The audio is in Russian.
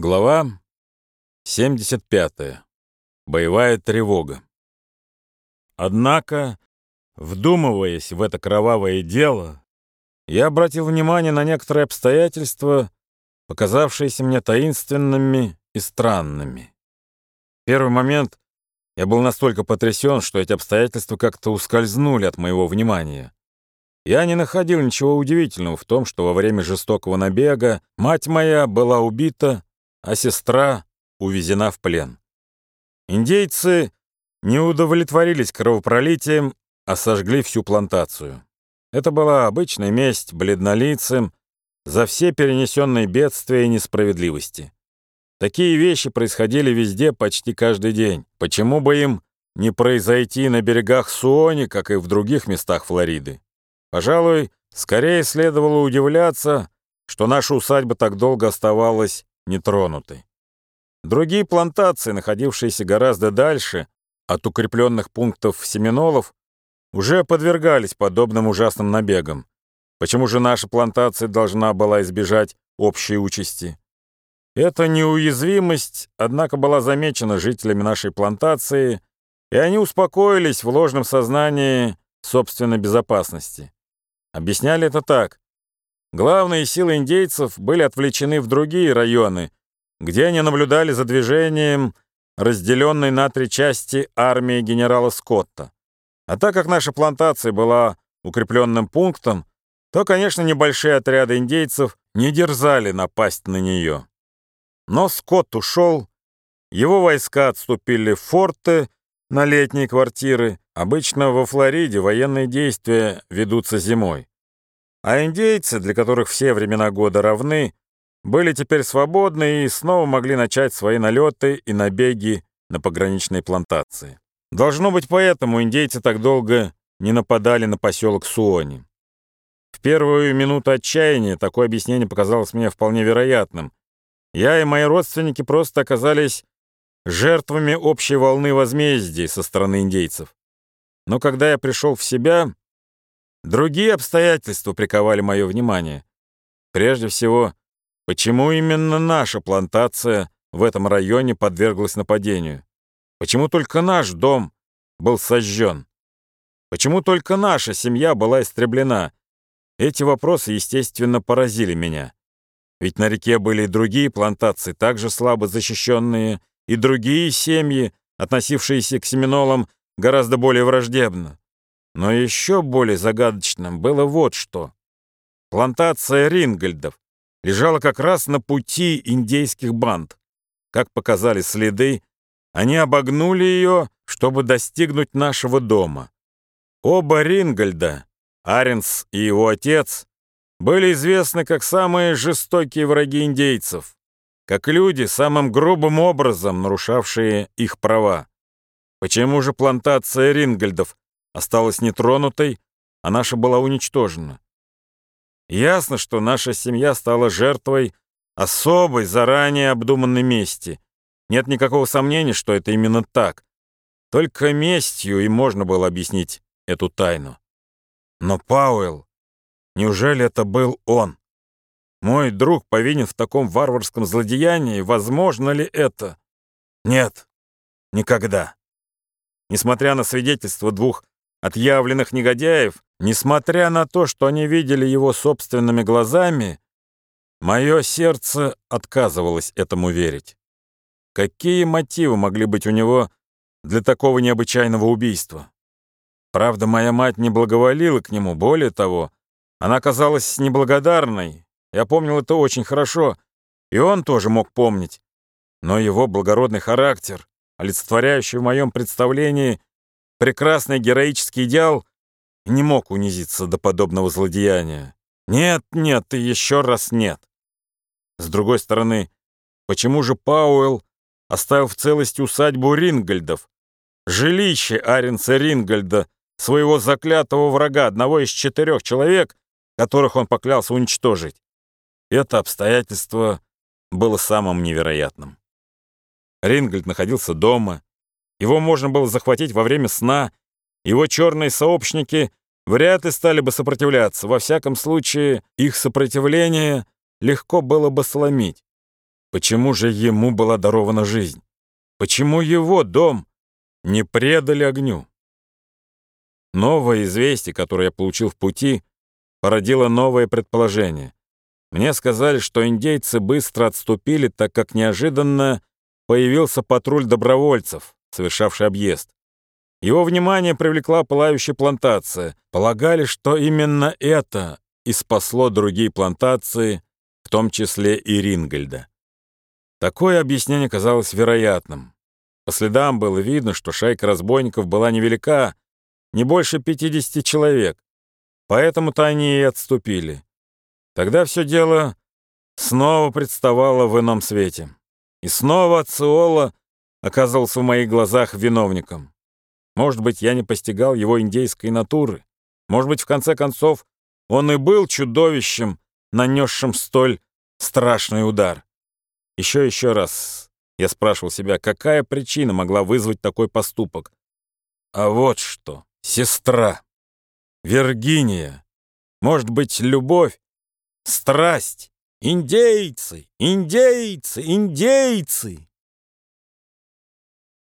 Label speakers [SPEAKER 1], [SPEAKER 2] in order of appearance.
[SPEAKER 1] Глава 75. Боевая тревога. Однако, вдумываясь в это кровавое дело, я обратил внимание на некоторые обстоятельства, показавшиеся мне таинственными и странными. В первый момент я был настолько потрясен, что эти обстоятельства как-то ускользнули от моего внимания. Я не находил ничего удивительного в том, что во время жестокого набега мать моя была убита, а сестра увезена в плен. Индейцы не удовлетворились кровопролитием, а сожгли всю плантацию. Это была обычная месть бледнолицым за все перенесенные бедствия и несправедливости. Такие вещи происходили везде почти каждый день. Почему бы им не произойти на берегах Суони, как и в других местах Флориды? Пожалуй, скорее следовало удивляться, что наша усадьба так долго оставалась нетронутой. Другие плантации, находившиеся гораздо дальше от укрепленных пунктов семинолов, уже подвергались подобным ужасным набегам. Почему же наша плантация должна была избежать общей участи? Эта неуязвимость, однако, была замечена жителями нашей плантации, и они успокоились в ложном сознании собственной безопасности. Объясняли это так. Главные силы индейцев были отвлечены в другие районы, где они наблюдали за движением разделенной на три части армии генерала Скотта. А так как наша плантация была укрепленным пунктом, то, конечно, небольшие отряды индейцев не дерзали напасть на нее. Но Скотт ушел, его войска отступили в форты на летние квартиры. Обычно во Флориде военные действия ведутся зимой. А индейцы, для которых все времена года равны, были теперь свободны и снова могли начать свои налеты и набеги на пограничные плантации. Должно быть, поэтому индейцы так долго не нападали на поселок Суони. В первую минуту отчаяния такое объяснение показалось мне вполне вероятным. Я и мои родственники просто оказались жертвами общей волны возмездия со стороны индейцев. Но когда я пришел в себя, Другие обстоятельства приковали мое внимание. Прежде всего, почему именно наша плантация в этом районе подверглась нападению? Почему только наш дом был сожжен? Почему только наша семья была истреблена? Эти вопросы, естественно, поразили меня. Ведь на реке были и другие плантации, также слабо защищенные, и другие семьи, относившиеся к семинолам гораздо более враждебно. Но еще более загадочным было вот что. Плантация Рингольдов лежала как раз на пути индейских банд. Как показали следы, они обогнули ее, чтобы достигнуть нашего дома. Оба Рингольда, Аренс и его отец, были известны как самые жестокие враги индейцев, как люди, самым грубым образом нарушавшие их права. Почему же плантация Рингольдов осталась нетронутой, а наша была уничтожена. Ясно, что наша семья стала жертвой особой, заранее обдуманной мести. Нет никакого сомнения, что это именно так. Только местью и можно было объяснить эту тайну. Но Пауэлл, неужели это был он? Мой друг повинен в таком варварском злодеянии, возможно ли это? Нет, никогда. Несмотря на свидетельство двух отъявленных негодяев, несмотря на то, что они видели его собственными глазами, мое сердце отказывалось этому верить. Какие мотивы могли быть у него для такого необычайного убийства? Правда, моя мать не благоволила к нему, более того, она казалась неблагодарной. Я помнил это очень хорошо, и он тоже мог помнить. Но его благородный характер, олицетворяющий в моем представлении прекрасный героический идеал не мог унизиться до подобного злодеяния. Нет, нет и еще раз нет. С другой стороны, почему же Пауэлл оставил в целости усадьбу Рингольдов, жилище Аренса Рингольда, своего заклятого врага, одного из четырех человек, которых он поклялся уничтожить? Это обстоятельство было самым невероятным. Рингольд находился дома, его можно было захватить во время сна. Его черные сообщники вряд ли стали бы сопротивляться. Во всяком случае, их сопротивление легко было бы сломить. Почему же ему была дарована жизнь? Почему его дом не предали огню? Новое известие, которое я получил в пути, породило новое предположение. Мне сказали, что индейцы быстро отступили, так как неожиданно появился патруль добровольцев, совершавший объезд. Его внимание привлекла пылающая плантация. Полагали, что именно это и спасло другие плантации, в том числе и Рингольда. Такое объяснение казалось вероятным. По следам было видно, что шайка разбойников была невелика, не больше 50 человек, поэтому-то они и отступили. Тогда все дело снова представало в ином свете. И снова Циола оказался в моих глазах виновником. Может быть, я не постигал его индейской натуры. Может быть, в конце концов, он и был чудовищем, нанесшим столь страшный удар. Еще еще раз я спрашивал себя, какая причина могла вызвать такой поступок. А вот что, сестра, Виргиния, может быть, любовь, страсть, индейцы, индейцы, индейцы.